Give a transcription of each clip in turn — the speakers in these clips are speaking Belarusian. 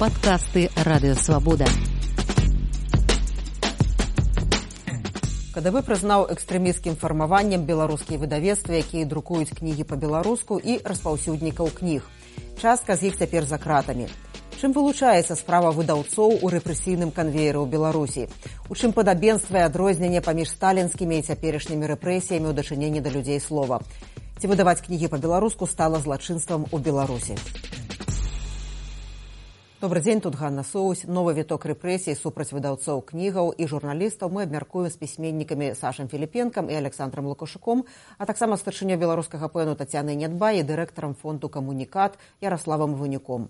Падкасты радыёвабода. КДБ прызнаў экстрэміскім фармаваннем беларускія выдавецтвы, якія друкуюць кнігі па-беларуску і распаўсюднікаў кніг. Частка з іх цяпер за кратамі. Чым вылучаецца справа выдаўцоў у рэпрэсійным канвееры ў Беларусі? У чым падабенства і адрозненне паміж сталінскімі і цяперашнімі рэпрэсіямі ў дачыненні да людзей слова. Выдаваць кнігі па-беларуску стала злачынствам у Беларусі. Добрый дзень тут Ганна Соусь. Новы віток рэпрэсій супраць выдаўцоў кнігаў і журналістаў мы абмяркуем з пісьменнікамі сашам філіпенкам і александром лукашуком а таксама старшынёй беларускага пэну тацяны нядба і дырэктарам фонду камунікат ярославам вынюком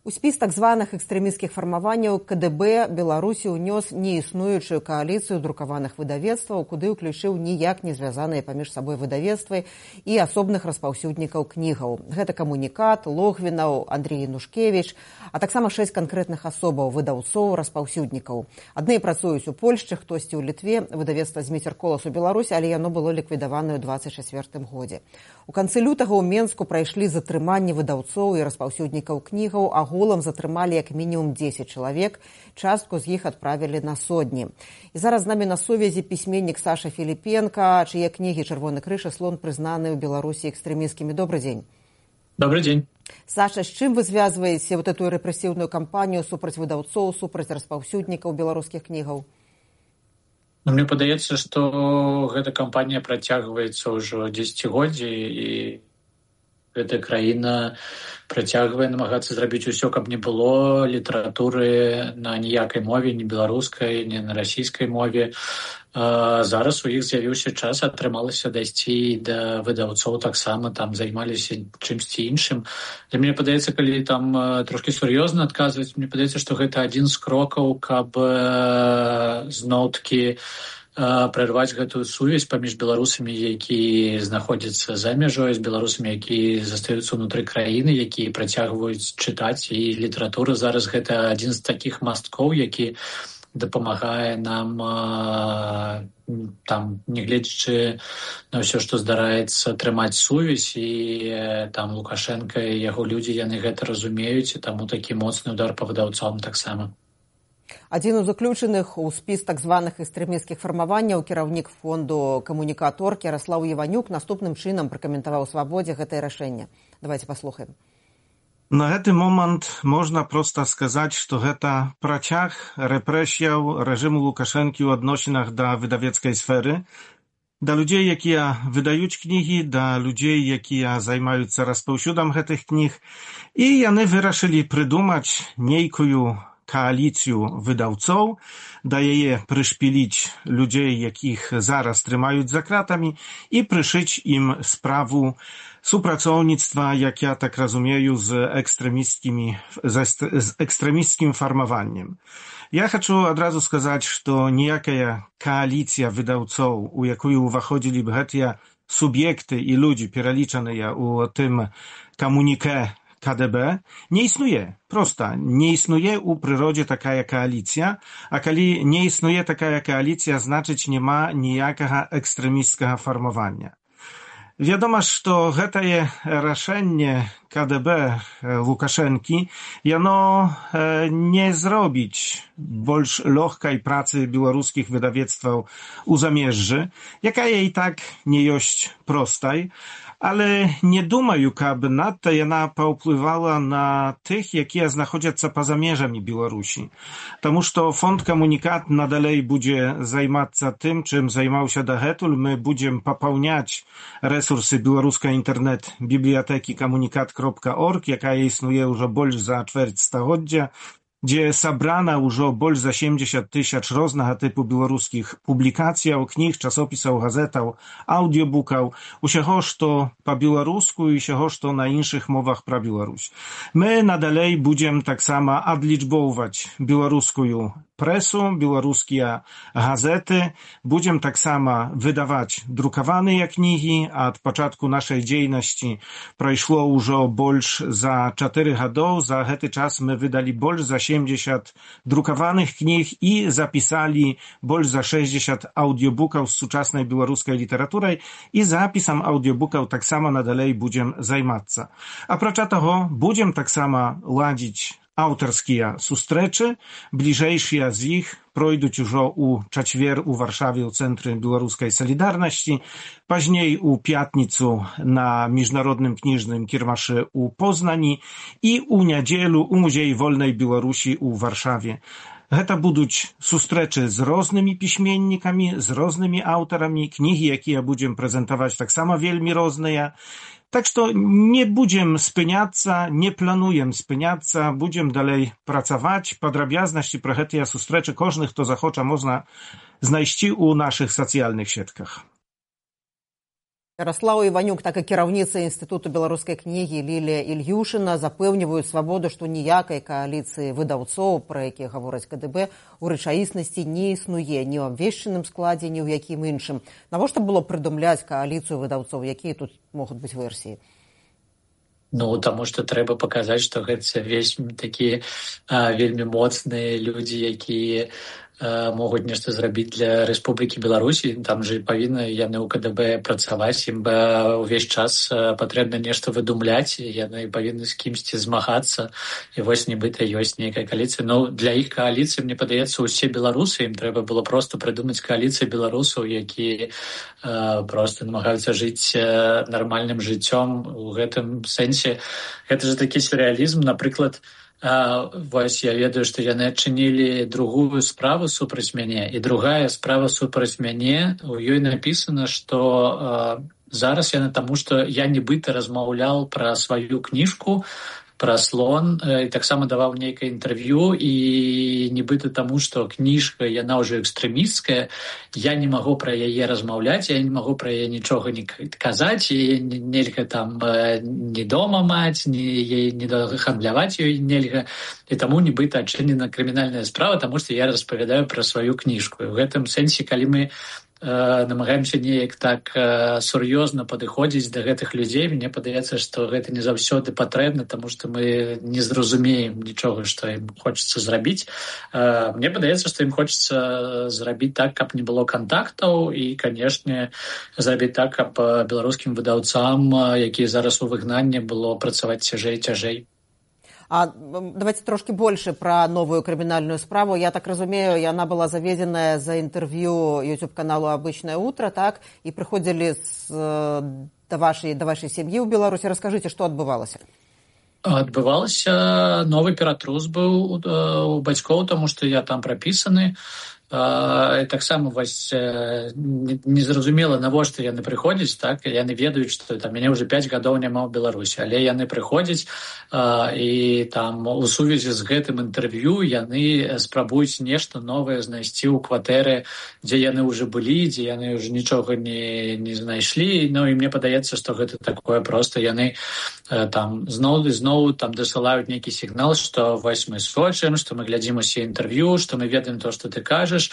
У спіс так званых экстрэміскіх фармаванняў КДБ Беларусі ўнёс неіснуючую кааліцыю друкаваных выдавецтваў, куды ўключыў ніяк не звязаныя паміж сабой выдавецтвы і асобных распаўсюднікаў кнігаў. Гэта камунікат, логвінаў, Андрей Нушкевіч, а таксама шэсць канкрэтных асобаў выдаўцоў распаўсюднікаў. Адны працуюць у Польшчы, хтосьці ў літве выдавецтва зміцерколас у Беларусі, але яно было ліквідаванае ў 24 годзе. У канцы лютага ў Менску прайшлі затрыманні выдаўцоў і распаўсюднікаў кнігаў, а агулам затрымалі як мінімум 10 чалавек частку з іх адправілі на сотні. І зараз з намі на сувязі пісьменнік саша філіпенко чые кнігі чырвоны крыша слон прызнаны ў беларусі экстрэміскімі добрый дзень. Добрый дзень. Саша з чым вы звязваеце вот эту рэпрэсіўную кампанію супраць выдаўцоў супраць распаўсюднікаў беларускіх кнігаў? Ну, мне падаецца што гэта кампанія працягваецца ўжо дзесяцігоддзі і гэтая краіна працягвае намагацца зрабіць усё каб не было літаратуры на ніякай мове не беларускай не на расійскай мове. А, зараз у іх з'явіўся час атрымалася дайсці да выдаўцоў таксама там займаліся чымсьці іншым. Для мне падаецца калі там трошки сур'ёзна адказваць мне падаецца што гэта адзін з крокаў каб зноўкі прерваць гэтую сувязь паміж беларусамі які знаходзяцца за мяжой з беларусамі які застаюцца ўнутры краіны якія працягваюць чытаць і літаратура зараз гэта адзін з такіх масткоў які дапамагае нам там нягледзячы на ўсё што здараецца трымаць сувязь і там лукашенко і яго людзі яны гэта разумеюць і таму такі моцны удар па выдаўцам таксама адзін у заключаных у спіс так званых экстрэміскіх фармаванняў кіраўнік фонду камунікаторкі ярослаў іванюк наступным чынам пракаментаваў свабодзе гэтае рашэнне. Давайте паслухаем. На гэты момант можна проста сказаць, што гэта працяг рэпрэсіяў рэжыму лукашэнкі ў адносінах да выдавецкай сферы, да людзей, якія выдаюць кнігі, да людзей, якія займаюцца распаўсюдам гэтых кніг. І яны вырашылі прыдумаць нейкую кааліцыю выдаўцоў да яе прышпіліць людзей якіх зараз трымаюць за кратамі і прышыць ім справу супрацоўніцтва як я так разумею з экстрэмісцкімі з экстрэмісцкім фармаваннем я хочу адразу сказаць што ніякая кааліцыя выдаўцоў у якую ўваходзілі б гэтыя суб'екты і людзі пералічаныя ў тым камуніке KDB, nie istnieje. Prosta. Nie istnieje u przyrodzie taka koalicja, a kiedy nie istnieje taka koalicja, znaczyć nie ma nijakiego ekstremistskiego formowania. Wiadomo, że getaje raszenie KDB e, Łukaszenki jano e, nie zrobić bolsz lochkaj pracy białoruskich wydawiectw u zamierzy, jaka jej tak niejość prostaj, ale nie думаю, каб надта яна паўплывала на тых, якія знаходзяцца па-за межамі Беларусі. Таму што фонд камунікат надалей будзе займацца тым, чым займаўся дагэтуль, мы будзем папаўняць рэсурсы беларускай інтэрнэт бібліятэкі камунікат кропка орг, якая існуе ўжо больш за чвэрць стагоддзя дзе сабрана ўжо больш за 70 тысяч рознага тыпу беларускіх публікацыяў кніг часопісаў газетаў аўдіобукаў усяго што па-беларуску і усяго што на іншых мовах пра Беларусь мы надалей будзем таксама адлічбоўваць беларускую прэсу беларускія газеты будзем таксама выдаваць друкаваныя кнігі ад пачатку нашай дзейнасці прайшло ўжо больш за чатыры гадоў за гэты час мы выдалі больш за 80 drukowanych knih i zapisali больш за 60 аўдіобукаў з сучаснай беларускай літаратурай і запісам аўдіобукаў таксама надалей будзем займацца. Апрача таго будзем таксама ладзіць аўтарскія сустрэчы бліжэйшыя з іх пройдуць ужо ў чацвер у варшаве ў цэнтры беларускай салідарнасці пазней у пятніцу на міжнародным кніжным кірмашы ў познані і ў нядзелю у музеі вольнай беларусі ў варшаве гэта будуць сустрэчы з рознымі пісьменнікамі з рознымі аўтарамі кнігі якія будзем прэзентаваць таксама вельмі розныя так што не будзем спыняцца не плануем спыняцца будзем далей працаваць падрабязнасці пра гэтыя сустрэчы кожны хто захоча можна знайсці ў нашых сацыяльных сетках Ярослаў Іванюк, так і кіраўніца інстытуту беларускай кнігі Лілія Ільюшына запэўніваюць свабоду, што ніякай кааліцыі выдаўцоў, пра якія гавораць КДБ у рэчаіснасці не існуе ні ў абвешчаным складзе, ні ў якім іншым. Навошта было прыдумляць кааліцыю выдаўцоў, якія тут могуць быць версіі? Ну таму што трэба паказаць, што гэта вельмі такія вельмі моцныя людзі, якія могуць нешта зрабіць для Рэспублікі Беларусі. Там же павінны яны ў КДБ працаваць ім бы ўвесь час патрэбна нешта выдумляць яны павінны з кімсьці змагацца. І вось нібыта ёсць нейкая кааліцыя. Ну для іх кааліцыі мне падаецца усе беларусы ім трэба было просто прыдумаць кааліцыі беларусаў які просто намагаюцца жыць нармальным жыццём у гэтым сэнсе. Гэта же такі сюрреалізм напрыклад у А, вось я ведаю, што яны адчынілі другую справу супраць мяне і другая справа супраць мяне у ёй напісана, што а, зараз яна таму, што я нібыта размаўлял пра сваю кніжку, пра слон і таксама даваў нейкае інтэрв'ю. І нібыта таму што кніжка яна ўжо экстрэмісцкая я не магу пра яе размаўляць я не магу пра яе нічога не казаць і нельга там не дома маць не не гандляваць ёй нельга. І таму нібыта адчынена крымінальная справа таму што я распавядаю пра сваю кніжку. І ў гэтым сэнсе калі мы намагаемся неяк так сур'ёзна падыходзіць да гэтых людзей. Мне падаецца што гэта не заўсёды патрэбна таму што мы не зразумеем нічога што ім хочацца зрабіць. Мне падаецца што ім хочацца зрабіць так каб не было кантактаў і канешне зрабіць так каб беларускім выдаўцам якія зараз у выгнанні было працаваць цяжэй цяжэй А давайте трошки больше про новую криминальную справу. Я так разумею, яна была заведенная за интервью YouTube каналу «Обычное утро», так? И приходили с, до, вашей, до вашей семьи в Беларуси. Расскажите, что отбывалось? Адбывалася новы ператрус быў у бацькоў, таму што я там прапісаны таксама вось незразумела навошта яны прыходзяць так? Яны ведаюць што там мяне ўжо пять гадоў няма ў беларусі але яны прыходзяць а, і там у сувязі з гэтым інтэрв'ю яны спрабуюць нешта новае знайсці ў кватэры дзе яны ўжо былі дзе яны ўжо нічога не не знайшлі. Ну і мне падаецца што гэта такое просто яны там зноў і зноў там дасылаюць нейкі сігнал што вось мы сочым што мы глядзім усе інтэрв'ю што мы ведаем то што ты кажаш кажаш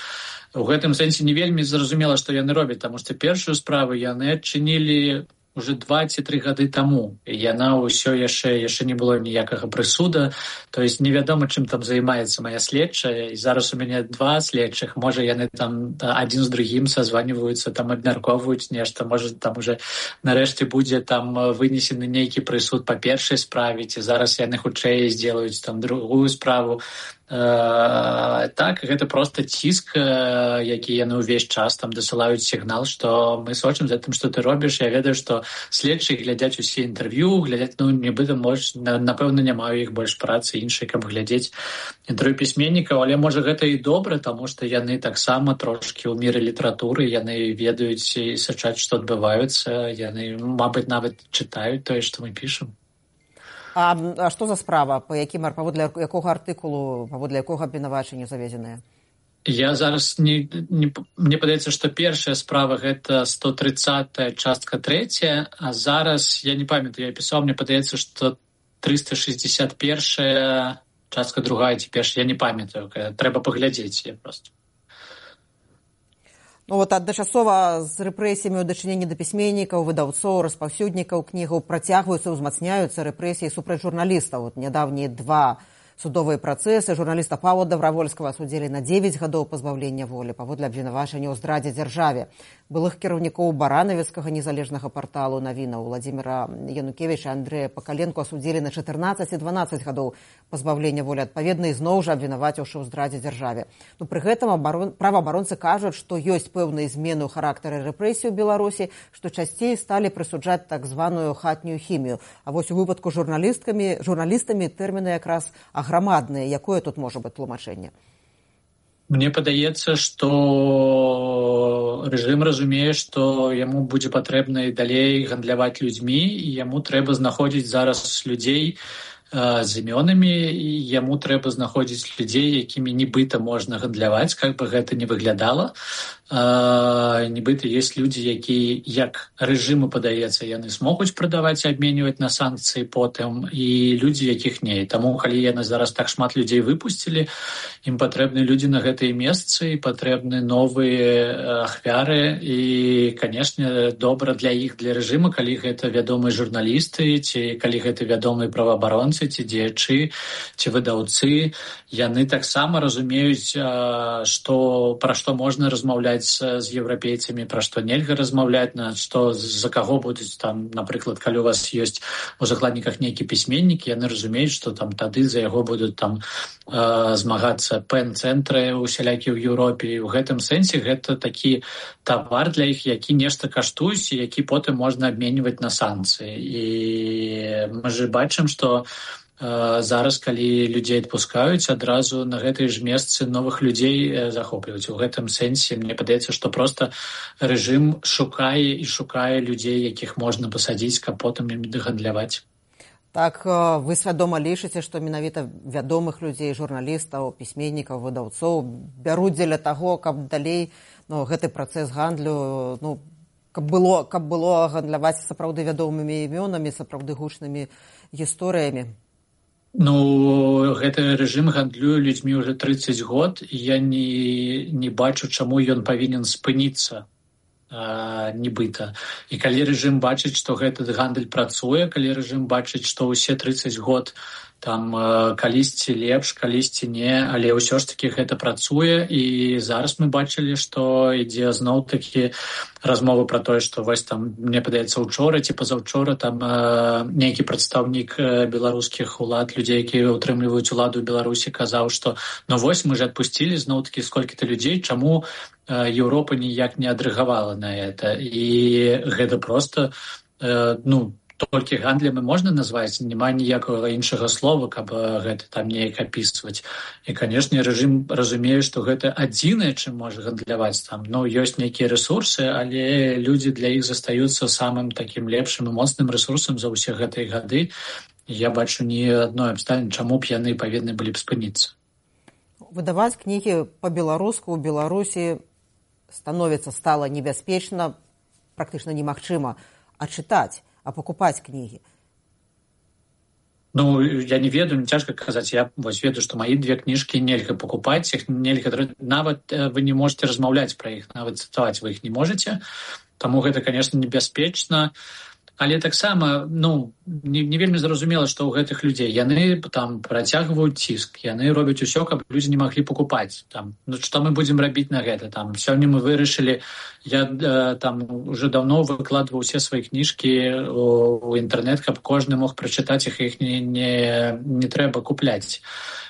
у гэтым сэнсе не вельмі зразумела што яны робяць таму што першую справу яны адчынілі уже два ці тры гады таму. Яна ўсё яшчэ яшчэ не было ніякага прысуда. То есть невядома чым там займаецца моя следчая. І зараз у мяне два следчых. Можа яны там адзін з другім созваніваюцца там абмяркоўваюць нешта. Можа там уже нарэшце будзе там вынесены нейкі прысуд па першай справе ці зараз яны хутчэй сделаюць там другую справу так гэта просто ціск э, які яны ўвесь час там дасылаюць сігнал што мы сочым за тым што ты робіш. Я ведаю што следчы глядзяць усе інтэрв'ю глядзяць ну нібыта мож напэўна не маю іх больш працы іншай каб глядзець інтэрв'ю пісьменнікаў. Але можа гэта і добра таму што яны таксама трошкі ў міры літаратуры яны ведаюць і сачаць што адбываюцца яны мабыць нават чытаюць тое што мы пішам А, а што за справа? Па якім паводле якога артыкулу паводле якога абвінавачання завезеныя я зараз не, не мне падаецца што першая справа гэта сто тридцатая частка третья а зараз я не памятаю я пісаў мне падаецца што триста шестьдесят першая частка другая ці перш я не памятаю трэба паглядзець я просто Ну, вот адначасова з рэпрэсіямі ў дачыненні да пісьменнікаў выдаўцоў распаўсюднікаў кнігаў працягваюцца ўзмацняюцца рэпрэсіі супраць журналістаў вот нядаўнія два судовыя працэсы журналіста павла добравольскага судзілі на 9 гадоў пазбаўлення волі паводле абвінавачання ў здрадзе дзяржаве былых кіраўнікоў баранавіцкага незалежнага порталу навіна владимира янукевича андрея пакаленко асудзілі на 14 і 12 гадоў пазбаўлення волі адпаведна ізноў жа абвінаваціўшы ў здрадзе дзяржаве ну пры гэтым абарон праваабаронцы кажуць што ёсць пэўныя змены ў характары рэпрэсію беларусі што часцей сталі прысуджаць так званую хатнюю хімію а вось у выпадку журналісткамі журналістамі тэрміны якраз аграмадныя якое тут можа быць тлумачэнне? Мне падаецца, што рэжым разумее, што яму будзе патрэбна далей гандляваць людзьмі і яму трэба знаходзіць зараз людзей, з імёнамі і яму трэба знаходзіць людзей якімі нібыта можна гандляваць как бы гэта не выглядала нібыта есть людзі якія як рэжыму падаецца яны смогуць прадаваць абменьваць на санкцыі потым і людзі якіх не. Таму калі яны зараз так шмат людзей выпусцілі ім патрэбны людзі на гэтыя месцы і патрэбны новыя ахвяры і канешне добра для іх для рэжыму калі гэта вядомыя журналісты ці калі гэта вядомыя праваабаронцы ці дзеячы ці выдаўцы. Яны таксама разумеюць што пра што можна размаўляць з еўрапейцамі пра што нельга размаўляць на што за каго будуць там напрыклад калі у вас ёсць у закладніках нейкі пісьменнік яны разумеюць што там тады за яго будуць там змагацца пэн-цэнтры усялякі ў Еўропе. І ў гэтым сэнсе гэта такі тавар для іх які нешта каштуюць які потым можна абменьваць на санкцыі. І мы же бачым што зараз калі людзей адпускаюць адразу на гэтай ж месцы новых людзей захопліваюць. У гэтым сэнсе мне падаецца што проста рэжым шукае і шукае людзей якіх можна пасадзіць каб потым ім дагандляваць. Так вы свядома лічыце што менавіта вядомых людзей журналістаў пісьменнікаў выдаўцоў бяруць дзеля таго каб далей ну, гэты працэс гандлю ну каб было каб было гандляваць сапраўды вядомымі імёнамі сапраўды гучнымі гісторыямі Ну гэты рэжым гандлюе людзьмі ўжо 30 год я не, не бачу, чаму ён павінен спыніцца нібыта. І калі рэжым бачыць, што гэты гандаль працуе, калі рэжым бачыць, што ўсе 30 год там калісьці лепш калісьці не але ўсё ж таки гэта працуе. І зараз мы бачылі што ідзе зноў такі размовы про тое што вось там мне падаецца учора ці пазаўчора там нейкі прадстаўнік беларускіх улад людзей якія ўтрымліваюць уладу беларусі казаў што ну вось мы же адпусцілі зноў такі сколькі-то людзей чаму Еўропа ніяк не адрэагавала на это і гэта просто ну толькі гандлем і можна назваць няма ніякага іншага слова каб гэта там неяк апісваць. І канешне рэжым разумее што гэта адзінае чым можа гандляваць там. Ну ёсць нейкія ресурсы але людзі для іх застаюцца самым такім лепшым і моцным ресурсам за ўсе гэтыя гады. Я бачу ні адной абставін чаму б яны павінны былі б спыніцца. Выдаваць кнігі по-беларуску ў беларусі становіцца стала небяспечна практычна немагчыма а чытаць а покупаць кнігі Ну я не ведаю цяжка казаць я вось ведаю што маі две кніжкі нельга пакупаць іх нельга нават вы не можете размаўляць пра іх нават цытаваць вы іх не можете. Таму гэта конечно небяспечна але таксама ну не, не вельмі зразумела што ў гэтых людзей. Яны там працягваюць ціск яны робяць усё каб людзі не маглі пакупаць. Там ну што мы будзем рабіць на гэта? Там сёння мы вырашылі я э, там уже давно выкладваў усе свае кніжкі у інтэрнет каб кожны мог прачытаць іх іх не не, не трэба купляць.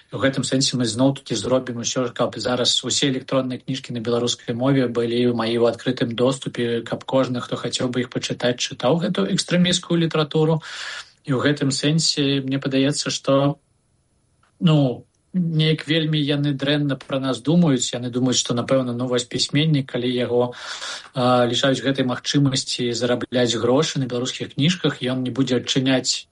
У гэтым сэнсе мы зноў такі зробім усё каб зараз усе электронныя кніжкі на беларускай мове былі маі ў адкрытым доступе каб кожны хто хацеў бы іх пачытаць чытаў гэту экстрэміскую літаратуру і ў гэтым сэнсе мне падаецца што ну неяк вельмі яны дрэнна пра нас думаюць. Яны думаюць што напэўна ну вось пісьменнік калі яго лішаюць гэтай магчымасці зарабляць грошы на беларускіх кніжках ён не будзе адчыняць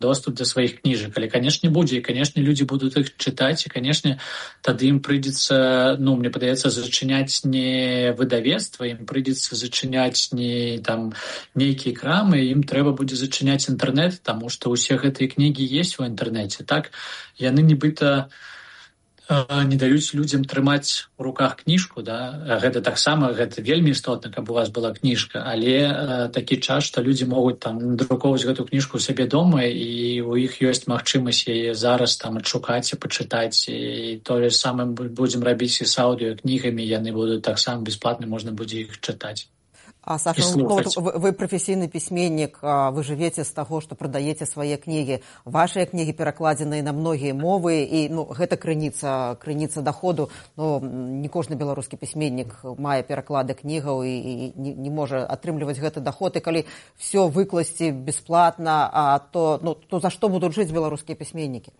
доступ да сваіх кніжак але канешне будзе і канешне людзі будуць іх чытаць і канешне тады ім прыйдзецца ну мне падаецца зачыняць не выдавецтва ім прыйдзецца зачыняць не там нейкія крамы ім трэба будзе зачыняць інтэрнэт таму што ўсе гэтыя кнігі есть у інтэрнэце так яны нібыта не даюць людзям трымаць у руках кніжку да? Гэта таксама гэта вельмі істотна каб у вас была кніжка. Але э, такі час што людзі могуць там надрукоўваць гэту кніжку сабе дома і у іх ёсць магчымасць яе зараз там адшукаць і пачытаць. І тое самым будзем рабіць і з аўдыокнігамі яны будуць таксама бясплатна можна будзе іх чытаць А Саша, ну, вот вы, прафесійны пісьменнік, вы жывеце з таго, што прадаеце свае кнігі. Вашыя кнігі перакладзеныя на многія мовы і ну, гэта крыніца крыніца даходу. Ну, не кожны беларускі пісьменнік мае пераклады кнігаў і, і не, не можа атрымліваць гэты даход і калі все выкласці бясплатна, то, ну, то за што будуць жыць беларускія пісьменнікі?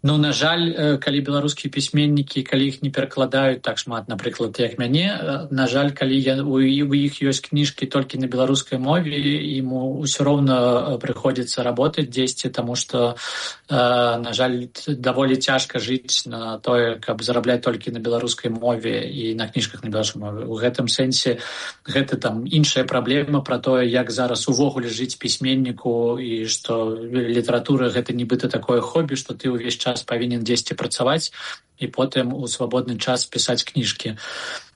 Ну на жаль, калі беларускія пісьменнікі, калі іх не перакладаюць так шмат, напрыклад, як мяне, на жаль, калі я, у, у іх ёсць кніжкі толькі на беларускай мове, іму ўсё роўна прыходзіцца работаць дзесьці, таму што на жаль, даволі цяжка жыць на тое, каб зарабляць толькі на беларускай мове і на кніжках на беларускай мове. У гэтым сэнсе гэта там іншая праблема пра тое, як зараз увогуле жыць пісьменніку і што літаратура гэта нібыта такое хобі, што ты ўвесь час павінен дзесьці працаваць і потым у свабодны час пісаць кніжкі.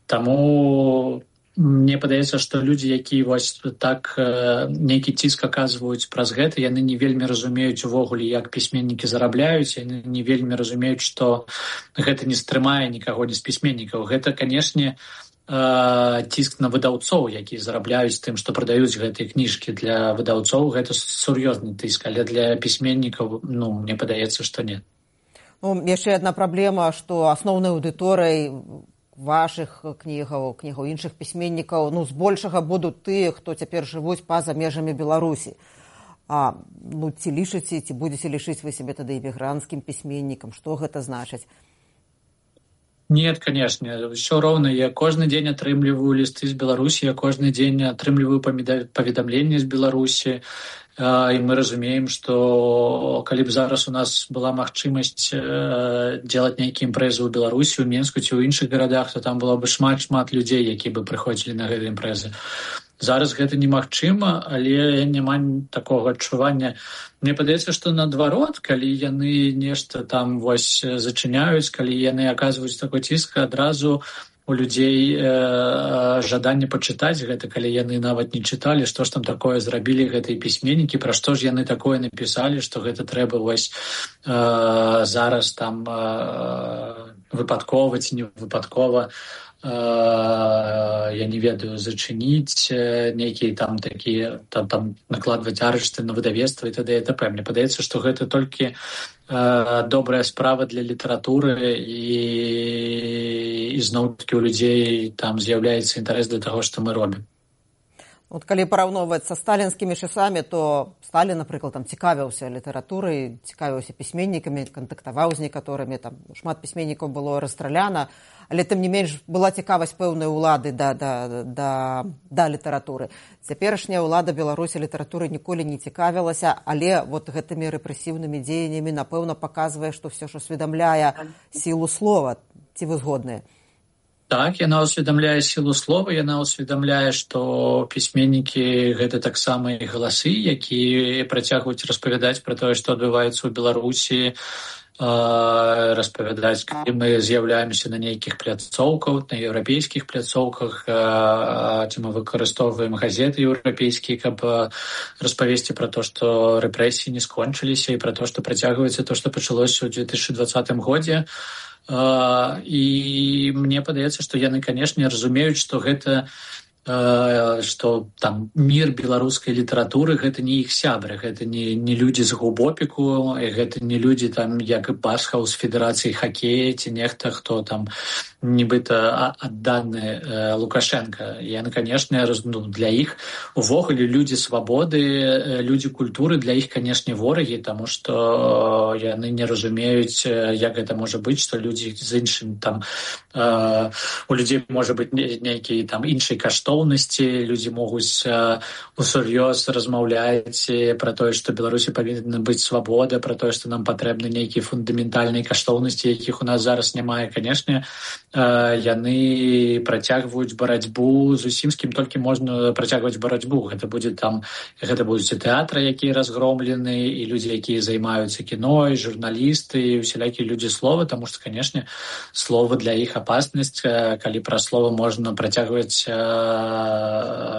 Таму мне падаецца што людзі які вось так нейкі ціск аказваюць праз гэта яны не вельмі разумеюць увогуле як пісьменнікі зарабляюць яны не вельмі разумеюць што гэта не стрымае нікаго не з пісьменнікаў. Гэта канешне ціск на выдаўцоў які зарабляюць тым што прадаюць гэтыя кніжкі. Для выдаўцоў гэта сур'ёзны тыск але для пісьменнікаў ну мне падаецца што нет Ну, яшчэ одна праблема што асноўнай аўдыторыяй вашых кнігаў кнігаў іншых пісьменнікаў ну збольшага будуць тыя хто цяпер жывуць па-за межамі беларусі. А ну ці лічыце ці будзеце лічыць вы сябе тады эмігранцкім пісьменнікам што гэта значыць нет конечно все роўна я кожны дзень атрымліваю лісты з беларусі я кожны дзень атрымліваю паведамленне з беларусі і мы разумеем што калі б зараз у нас была магчымасць делать нейкія імпрэзы ў беларусі у менску ці ў іншых гарадах то там было бы шмат шмат людзей які бы прыходзілі на гэты імпрэзы зараз гэта немагчыма але няма такого адчування. Мне падаецца што наадварот калі яны нешта там вось зачыняюць калі яны аказваюць такой ціск адразу у людзей э, жаданне пачытаць гэта калі яны нават не чыталі што ж там такое зрабілі гэтыя пісьменнікі пра што ж яны такое напісалі што гэта трэба вось э, зараз там э, выпадкова ці не выпадкова я не ведаю зачыніць нейкія там такія там, там накладваць арышты на выдавецтва і тады это мне падаецца што гэта толькі добрая справа для літаратуры і ізноў-такі у людзей там з'яўляецца інтарэс для таго што мы робім Вот калі параўноўваць са сталінскімі часамі, то Сталін, напрыклад, там цікавіўся літаратурай, цікавіўся пісьменнікамі, кантактаваў з некаторымі там шмат пісьменнікаў было расстраляна, але тым не менш была цікавасць пэўнай улады да, да, да, да літаратуры. Цяперашняя ўлада Беларусі літаратуры ніколі не цікавілася, але вот гэтымі рэпрэсіўнымі дзеяннямі напэўна паказвае, што ўсё ж усведамляе сілу слова ці вы згодныя так яна ўсведамляе сілу слова яна ўсведамляе што пісьменнікі гэта таксама і галасы якія працягваюць распавядаць пра тое што адбываецца ў беларусі распавядаць калі мы з'яўляемся на нейкіх пляцоўках на еўрапейскіх пляцоўках ці мы выкарыстоўваем газеты еўрапейскія каб распавесці пра то што рэпрэсіі не скончыліся і пра то што працягваецца то што пачалося ў 2020 годзе. І мне падаецца што яны канешне разумеюць што гэта что там мир беларускай літаратуры гэта не іх сябры гэта не не людзі з губопіку гэта не людзі там як і пасхаў з федэрацыі хакея ці нехта хто там нібыта адданы э, лукашенко. Яны канешне ну, для іх увогуле людзі свабоды людзі культуры для іх канешне ворагі таму што яны не разумеюць як гэта можа быць што людзі з іншым там э, у людзей можа быць нейкі там іншай кашто каштоўнасці людзі могуць усур'ёз размаўляць пра тое што беларусі павінна быць свабода пра тое што нам патрэбны нейкія фундаментальныя каштоўнасці якіх у нас зараз няма канешне яны працягваюць барацьбу зусім з кім толькі можна працягваць барацьбу гэта будзе там гэта будуць і тэатры якія разгромлены і людзі якія займаюцца кіно і журналісты і усялякія людзі слова тому что канешне слова для іх апаснасць калі пра слова можна працягваць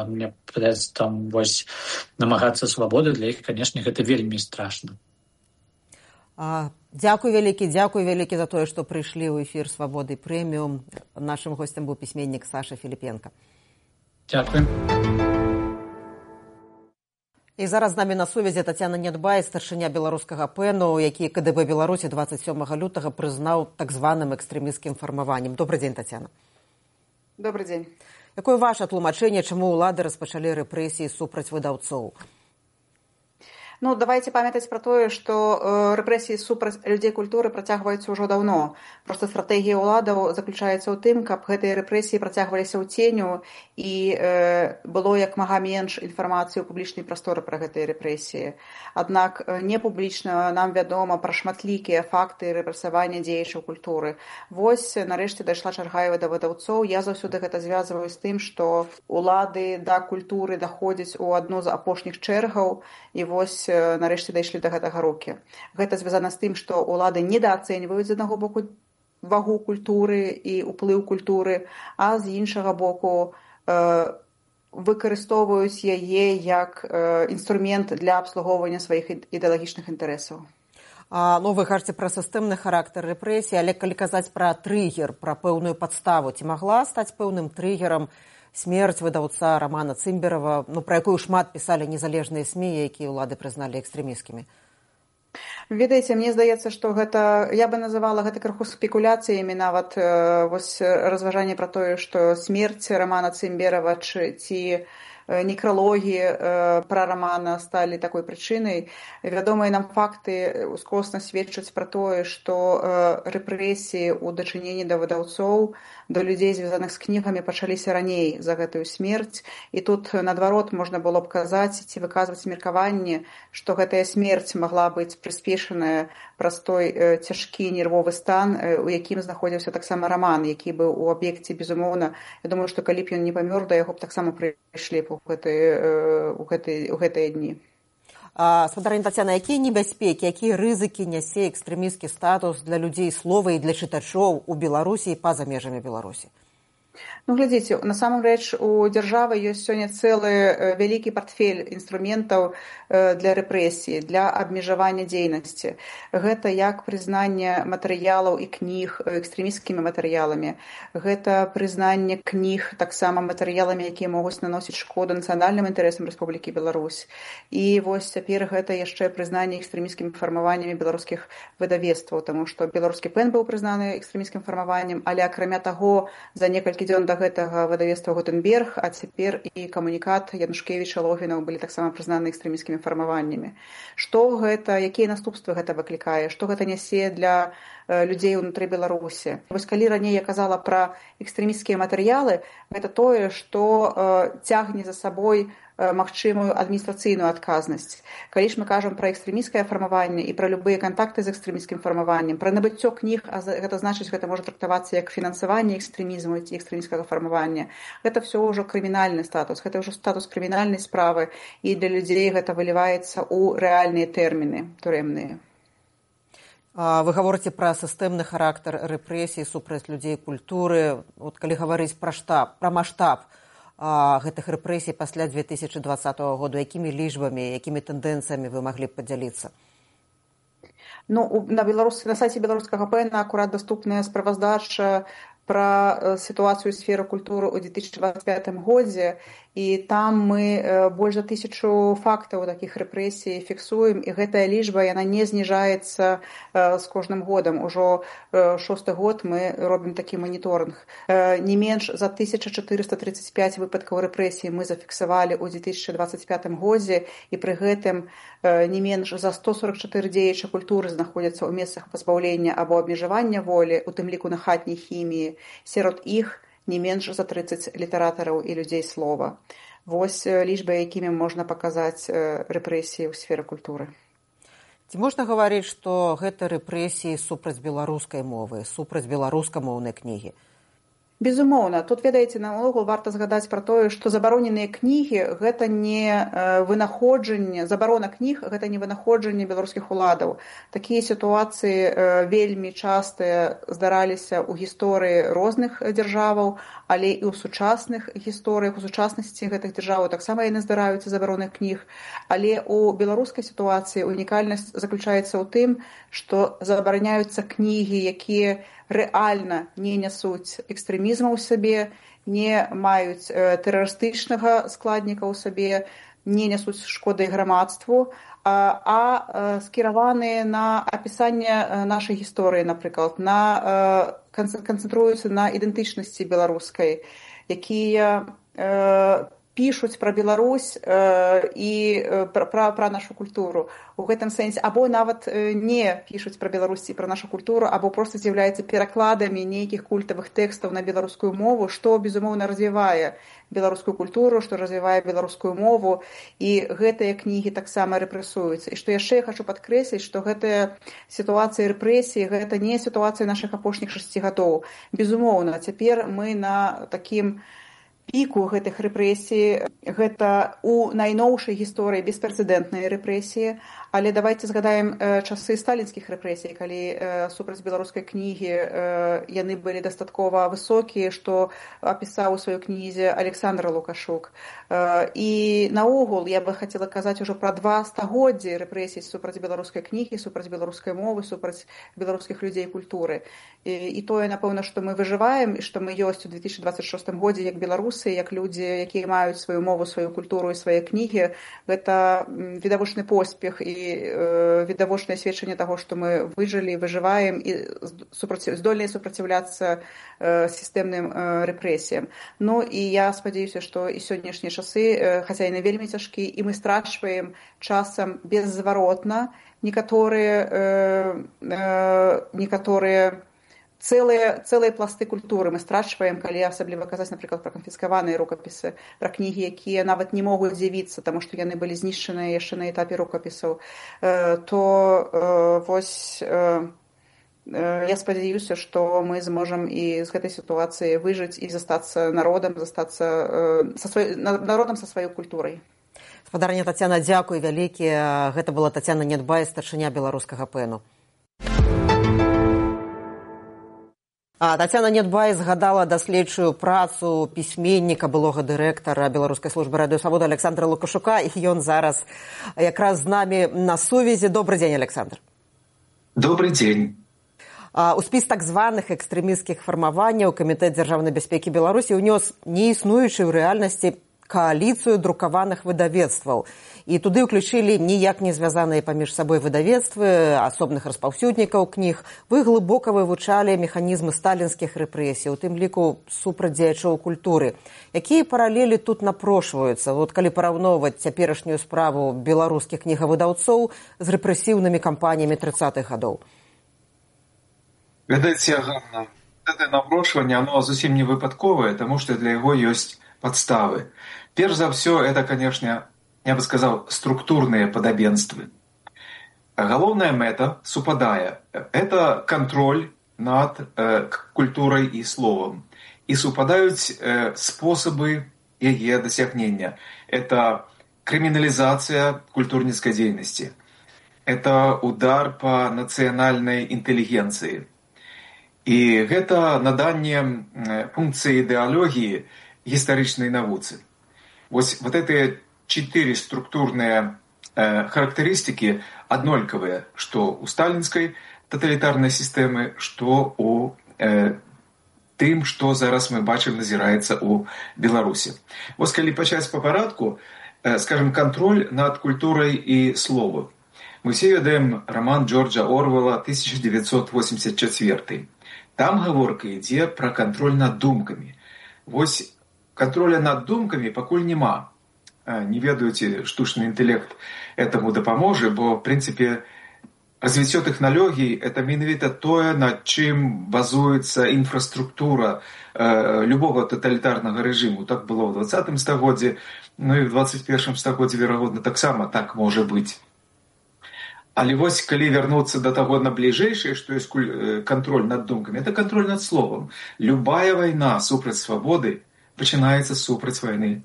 мне падаецца там вось намагацца свабоды для іх канешне гэта вельмі страшно дзякуй вялікі дзякуй вялікі за тое што прыйшлі ў эфір свабоды прэміум нашим гостцем быў пісьменнік саша філіпенко дзякуй І зараз з намі на сувязі Тацяна Нядбай, старшыня беларускага пэну, які КДБ Беларусі 27 лютага прызнаў так званым экстрэміскім фармаваннем. Добрый дзень Тацяна. Добрый дзень. Якое ваша тлумачэнне, чаму ўлады распачалі рэпрэсіі супраць выдаўцоў? Ну, давайте памятаць пра тое, што э, рэпрэсіі супраць людзей культуры працягваюцца ўжо даўно. Проста стратэгія ўладаў заключаецца ў тым, каб гэтыя рэпрэсіі працягваліся ў ценю і э, было як мага менш інфармацыі ў публічнай прасторы пра гэтыя рэпрэсіі. Аднак э, не публічна нам вядома пра шматлікія факты рэпрэсавання дзеячаў культуры. Вось нарэшце дайшла чаргаева да выдаўцоў. Я заўсёды гэта звязваю з тым, што улады да культуры даходзяць у адну з апошніх чэргаў і вось нарэшце дайшлі да гэтага рукі. Гэта звязана з тым, што ўлады недаацэньваюць з аднаго боку вагу культуры і ўплыў культуры, а з іншага боку э, выкарыстоўваюць яе як э, інструмент для абслугоўвання сваіх ідэалагічных інтарэсаў. Ну вы кажаце пра сістэмны характар рэпрэсіі, але калі казаць пра трыгер, пра пэўную падставу, ці магла стаць пэўным трыгерам, смерць выдаўца романа цымберова ну пра якую шмат пісалі незалежныя сми якія ўлады прызналі экстрэміскімі ведаеце мне здаецца што гэта я бы называла гэта крыху спекуляцыямі нават э, вось разважанне пра тое што смерць романа цымберова ці некралогі э, пра рамана сталі такой прычынай. Вядомыя нам факты ускосна сведчаць пра тое што э, рэпрэсіі ў дачыненні да выдаўцоў да людзей звязаных з кнігамі пачаліся раней за гэтую смерць. І тут наадварот можна было б казаць ці выказваць меркаванне што гэтая смерць магла быць прыспешаная праз той э, цяжкі нервовы стан э, у якім знаходзіўся таксама раман які быў у аб'екце безумоўна. Я думаю што калі б ён не памёр да яго б таксама прыйшлі б у гэтыя гэты, дні спадарня тацяна якія небяспекі якія рызыкі нясе экстрэмісцкі статус для людзей слова і для чытачоў у беларусі па-за межамі беларусі Ну глядзіце насамрэч у дзяржавы ёсць сёння цэлы э, вялікі портфель інструментаў э, для рэпрэсіі для абмежавання дзейнасці гэта як прызнанне матэрыялаў і кніг э, экстрэміскімі матэрыяламі гэта прызнанне кніг таксама матэрыяламі якія могуць наносіць шкоду нацыянальным інтарэсам Рэспублікі Беларусь. І вось цяпер гэта яшчэ прызнанне экстрэміскімі фармаваннямі беларускіх выдавецтваў таму што беларускі пен быў прызнаны экстрэміскім фармаваннем але акрамя таго за некалькі дзён да гэтага выдавецтва готенберг а цяпер і камунікат янушкевича логінаў былі таксама прызнаны экстрэміскімі фармаваннямі. Што гэта якія наступствы гэта выклікае? Што гэта нясе для людзей унутры беларусі? Вось калі раней я казала пра экстрэміскія матэрыялы гэта тое што э, цягне за сабой магчымую адміністрацыйную адказнасць. Калі ж мы кажам пра экстрэміскае фармаванне і пра любыя кантакты з экстрэміскім фармаваннем пра набыццё кніг а гэта значыць гэта можа трактавацца як фінансаванне экстрэмізму ці экстрэміскага фармавання гэта все ўжо крымінальны статус гэта ўжо статус крымінальнай справы і для людзей гэта выліваецца ў рэальныя тэрміны турэмныя вы гаворыце пра сістэмны характар рэпрэсій супраць людзей культуры. От калі гаварыць пра штаб пра маштаб гэтых рэпрэсій пасля 2020 году якімі лічбамі якімі тэндэнцыямі вы маглі б падзяліцца? Ну на беларус на сайце беларускага пэна акурат даступная справаздача пра сітуацыю сферы культуры ў 2025 годзе і там мы больш за тысячу фактаў такіх рэпрэсій фіксуем і гэтая лічба яна не зніжаецца з кожным годам. Ужо шосты год мы робім такі моніторинг не менш за 1435 выпадкаў рэпрэсій мы зафіксавалі ў 2025 годзе і пры гэтым не менш за 144 дзеяча культуры знаходзяцца ў месцах пазбаўлення або абмежавання волі у тым ліку на хатняй хіміі. Сярод іх не менш за 30 літаратараў і людзей слова. Вось лічбы, якімі можна паказаць рэпрэсіі ў сферы культуры. Ці можна гаварыць, што гэта рэпрэсіі супраць беларускай мовы, супраць беларускамоўнай кнігі безумоўна тут ведаеце наогул варта згадаць пра тое што забароненыя кнігі гэта не вынаходжанне забарона кніг гэта не вынаходжанне беларускіх уладаў. Такія сітуацыі вельмі частыя здараліся ў гісторыі розных дзяржаваў але і ў сучасных гісторыях у сучаснасці гэтых дзяржаваў таксама яны здараюцца забароных кніг. Але у беларускай сітуацыі унікальнасць заключаецца ў тым што забараняюцца кнігі якія рэальна не нясуць экстрэмізма ў сабе, не маюць тэрарыстычнага складніка ў сабе, не нясуць шкоды грамадству, а, а скіраваныя на апісанне нашай гісторыі, напрыклад, на канцэнтруюцца на ідэнтычнасці беларускай, якія пішуць пра Беларусь э, і э, пра, пра, пра нашу культуру. У гэтым сэнсе або нават э, не пішуць пра беларусі пра нашу культуру або просто з'яўляецца перакладамі нейкіх культавых тэкстаў на беларускую мову што безумоўна развівае беларускую культуру што развівае беларускую мову. І гэтыя кнігі таксама рэпрэсуюцца. І што яшчэ я хочу падкрэсліць што гэтая сітуацыя рэпрэсіі гэта не сітуацыя нашых апошніх шасці гадоў. Безумоўна цяпер мы на такім піку гэтых рэпрэсій. Гэта у найноўшай гісторыі беспрэцэдэнтныя рэпрэсіі але давайте згадаем часы сталінскіх рэпрэсій калі супраць беларускай кнігі яны былі дастаткова высокія што апісаў у сваёй кнізе александра лукашук. І наогул я бы хацела казаць ужо пра два стагоддзі рэпрэсій супраць беларускай кнігі супраць беларускай мовы супраць беларускіх людзей культуры. І, і тое напэўна што мы выжываем і што мы ёсць у 2026 годзе як беларусы як людзі якія маюць сваю мову сваю культуру і свае кнігі гэта відавочны поспех і э, відавочнае сведчанне таго што мы выжылі выжываем і здольныя супраціўляцца э, сістэмным э, рэпрэсіям ну і я спадзяюся што і сённяшнія часы э, хаця яны вельмі цяжкі і мы страчваем часам беззваротна некаторыя э, э, некаторыя цэлыя цэлыя пласты культуры. Мы страчваем калі асабліва казаць напрыклад пра канфіскаваныя рукапісы пра кнігі якія нават не могуць з'явіцца таму што яны былі знішчаныя яшчэ на этапе рукапісаў. То вось я спадзяюся што мы зможам і з гэтай сітуацыі выжыць і застацца народам застацца са свой, народам са сваёй культурай. Спадарня татяна дзякуй вялікі. Гэта была татяна нядбай старшыня беларускага пэну Тацяна Нетбай згадала даследчую працу пісьменніка былога дырэктара беларускай службы радыёсавода Александра Лукашука. І ён зараз якраз з намі на сувязі. Добрый дзень Александр. Добрый дзень. У спіс так званых экстрэміскіх фармаванняў камітэт дзяржаўнай бяспекі беларусі ўнёс неіснуючы ў рэальнасці кааліцыю друкаваных выдавецтваў і туды ўключылі ніяк не звязаныя паміж сабой выдавецтвы асобных распаўсюднікаў кніг. Вы глыбока вывучалі механізмы сталінскіх рэпрэсій у тым ліку супраць дзеячоў культуры. Якія паралелі тут напрошваюцца? Вот калі параўноўваць цяперашнюю справу беларускіх кнігавыдаўцоў з рэпрэсіўнымі кампаніямі тридцатых гадоў. Ведаеце Ганна, это напрошванне оно зусім не выпадковае таму што для яго ёсць подставы перш за все это конечно я бы сказал, структурные падабенствы. Галоўная мэта супадае это кантроль над э, культурай і словам і супадаюць э, спосабы яе дасягнення это крыміналізацыя культурніцкай дзейнасці это удар по нацыянальнай інтэлігенцыі і гэта наданне функцыі ідэалогіі гістарычнай навуцы вось вот этыя четыре структурные э, характеристики однольковые, что у сталинской тоталитарной системы, что у э, тым, што зараз мы бачым назіраецца ў Беларусі. Вось калі пачаць па парадку, э, скажем кантроль над культурай і слову. Мы все ведаем роман Джорджа Орвела 1984. Там гаворка ідзе пра кантроль над думкамі. Вось кантроля над думкамі пакуль няма не ведаю ці штучны інтэлект этому дапаможа бо в прынцыпе развіццё тэхналогій это менавіта тое над чым базуецца інфраструктура э, любого таталітарнага рэжыму так было ў двадцатым стагоддзе ну і в двадцать першым стагоддзе верагодна таксама так можа быць але вось калі вярнуцца да таго на бліжэйшае што ёсць кантроль над думкамі это кантроль над словам любая вайна супраць свабоды пачынаецца супраць вайны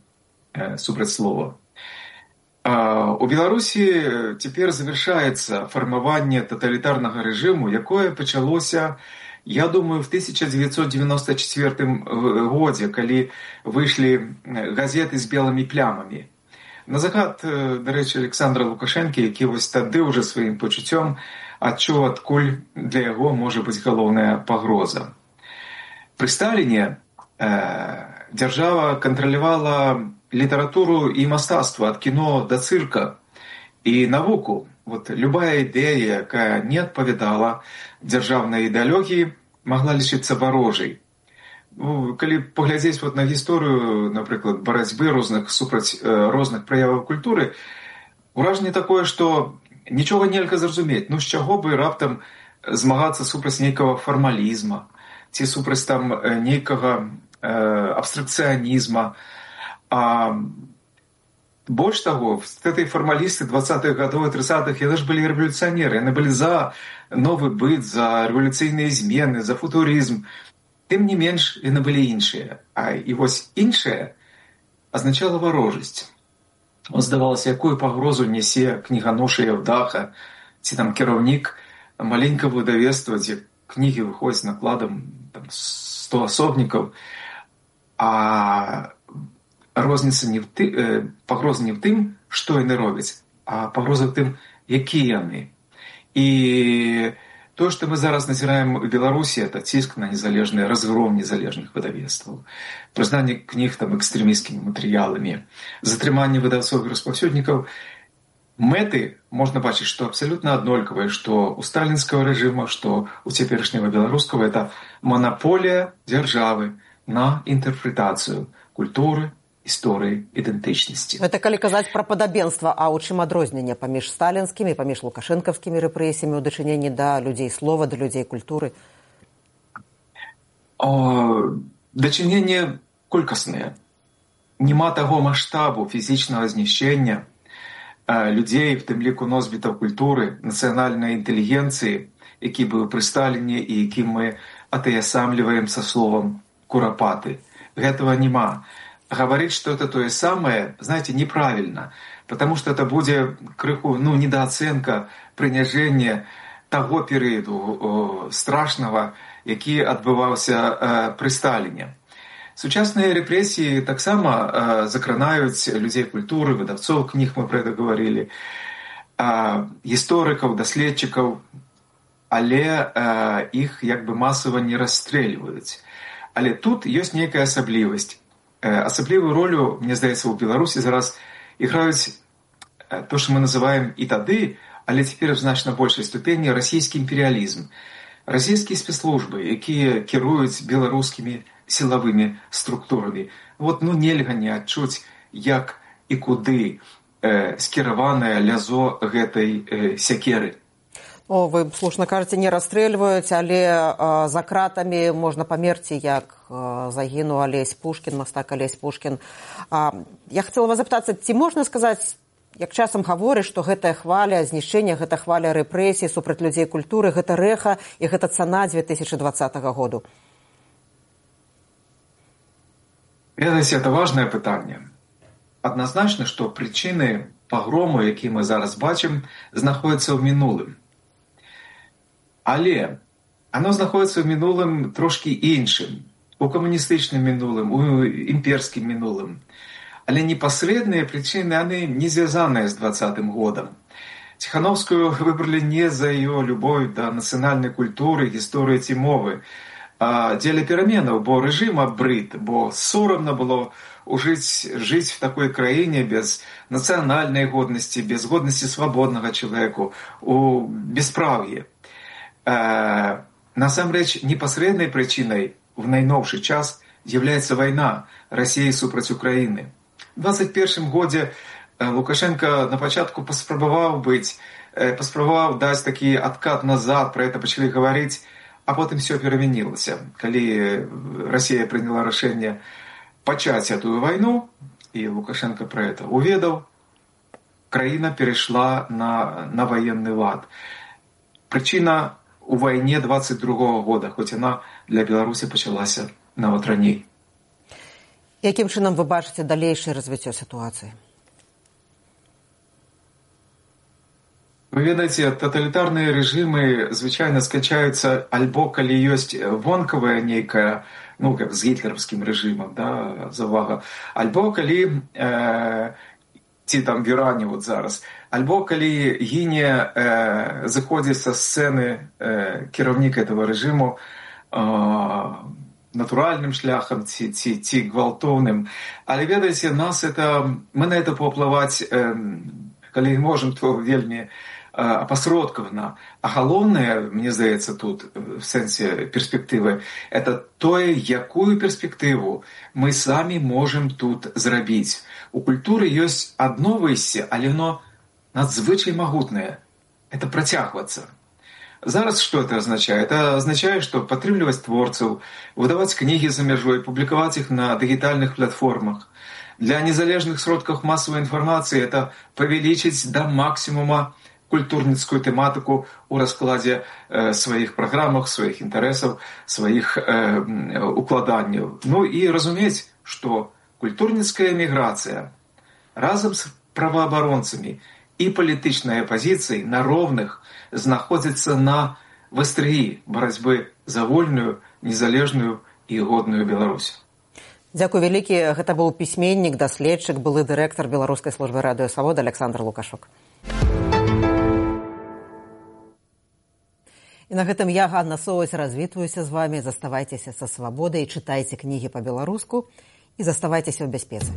э, супраць слова. У беларусі цяпер завяршаецца фармаванне таталітарнага рэжыму якое пачалося я думаю в 1994 годзе калі выйшлі газеты з белымі плямамі. На загад дарэчы александра лукашэнкі які вось тады ўжо сваім пачуццём адчуў адкуль для яго можа быць галоўная пагроза. Пры сталіне э, дзяржава кантралявала літаратуру і мастацтва ад кіно да цырка і навуку. Вот любая ідэя якая не адпавядала дзяржаўнай ідэалогіі магла лічыцца варожай. Ну, калі паглядзець вот на гісторыю напрыклад барацьбы розных супраць э, розных праяваў культуры уражанне такое што нічога нельга зразумець. Ну з чаго бы раптам змагацца супраць нейкага фармалізма ці супраць там э, нейкага э, абстракцыянізма А больш таго этой фармалісты двадцатых гадоў і тридцатых яны ж былі рэвалюцыянеры яны былі за новы быт за рэвалюцыйныя змены за футурызм тым не менш яны былі іншыя а і вось іншае азначала варожасць он здавалася якую пагрозу нясе кніганоша яўдаха ці там кіраўнік маленькага выдавецтва дзе кнігі выходзяць накладам там сто асобнікаў а розніца не в ты, э, пагроза не ў тым, што яны робяць, а пагроза ў тым, якія яны. І тое, што мы зараз назіраем у Беларусі, это ціск на незалежныя разгром незалежных выдавецтваў, прызнанне кніг там экстрэміскімі матэрыяламі, затрыманне выдаўцоў і распаўсюднікаў, мэты можна бачыць, што абсалютна аднолькавыя, што ў сталінскага рэжыма, што ў цяперашняга беларускага это манаполія дзяржавы на інтэрпрэтацыю культуры, гісторыі ідэнтычнасці. Гэта калі казаць пра падабенства а ў чым адрозненне паміж сталінскімі паміж лукашэнкаўскімі рэпрэсіямі ў дачыненні да людзей слова да людзей культуры? Дачыненне колькасныя. Няма таго маштабу фізічнага знішчэння людзей в тым ліку носьбітаў культуры нацыянальнай інтэлігенцыі які быў пры сталіне і якім мы атаясамліваем са словам курапаты гэтага няма говорить, что это то же самое, знаете, неправильно, потому что это будет крыху, ну, недооценка, принижение того перыяду страшного, які адбываўся э, пры сталіне. Сучасныя рэпрэсіі таксама э, закранаюць людзей культуры, выдавцоў кніг мы пра это гаварылі, гісторыкаў, даследчыкаў, але э, іх як бы масава не расстрэльваюць. Але тут ёсць нейкая асаблівасць. Асаблівую ролю, мне здаецца, у Беларусі зараз іграюць то, што мы называем і тады, але цяпер в значна большай ступені расійскі імперыялізм. Расійскія спецслужбы, якія кіруюць беларускімі сілавымі структурамі. Вот ну нельга не адчуць, як і куды э, скіраванае лязо гэтай э, сякеры. О, вы слушна кажаце не расстрэльваюць але а, за кратамі можна памерці як загінуў алесь пушкін мастак алесь пушкін а, я хотела вас запытацца ці можна сказаць як часам гаворы што гэтая хваля знішчэння гэта хваля рэпрэсій супраць людзей культуры гэта рэха і гэта цана 2020 году? Ведаце это важное пытанне адназначна што прычыны пагрому які мы зараз бачым знаходзяцца ў мінулым Але оно знаходіцца ў мінулым трошкі іншым, у камуністычным мінулым, у імперскім мінулым. Але непасрэдныя прычыны яны не звязаныя з двадцатым годам. Ціхановскую выбралі не за ее любоў да нацыянальнай культуры, гісторыі ці мовы, а дзеля пераменаў, бо рэжым абрыт, бо сорамна было ужыць жыць в такой краіне без нацыянальнай годнасці, без годнасці свабоднага чалавеку, у бесправ'і. Э, насамрэч непасрэднай прычынай в найноўшы час з'яўляецца вайна рассіі супраць украіны. 21 годзе э, лукашенко на пачатку паспрабаваў быць паспрабаваў даць такі адкат назад про это пачалі гаварыць а потым все перамянілася калі Росія прыняла рашэнне пачаць эту вайну і лукашенко про это уведаў краіна перайшла на на военный лад прычына у вайне 22 -го года хоць яна для беларусі пачалася нават раней. Якім чынам вы бачыце далейшае развіццё сітуацыі? Вы ведаеце таталітарныя рэжымы звычайна скачаюцца альбо калі ёсць вонкавая нейкая ну как з гітлераўскім рэжымам да завага альбо калі э, ці там вірані вот зараз. Альбо калі гіне э, зыходзіць са сцэны э, кіраўнік этого рэжыму э, натуральным шляхам ці ці ці гвалтоўным. Але ведаеце нас это мы на это паўплываць э, калі можем то вельмі апасродкавана а галоўнае мне здаецца тут в сэнсе перспектывы это тое якую перспектыву мы самі можем тут зрабіць у культуры ёсць адно выйсце але оно надзвычай магутнае это працягвацца Зараз что это означает? Это означает, что падтрымліваць творцаў, выдаваць кнігі за мяжой, публікаваць іх на дыгітальных платформах. Для незалежных сродкаў масавай інфармацыі это павялічыць да максімума культурніцкую тэматыку ў раскладзе э, сваіх праграмах, сваіх інтарэсаў, сваіх э, укладанняў. Ну і разумець, што культурніцкая міграцыя разам з праваабаронцамі і палітычнай апазіцыяй на роўных знаходзіцца на вастрыі барацьбы за вольную незалежную і годную беларусь. Дзякуй вялікі. Гэта быў пісьменнік даследчык былы дырэктар беларускай службы радыёсавода александр лукашук. І на гэтым я ганна соось развітваюся з вами заставайцеся са свабодай чытайце кнігі па-беларуску і заставайцеся ў бяспецы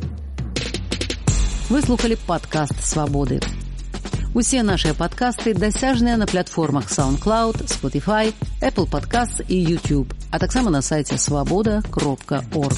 выслухали падкаст свабоды Усе нашыя падкасты дасяжныя на платформах SoundCloud, Spotify, Apple Podcast і YouTube, а таксама на сайце свабода кропка орг.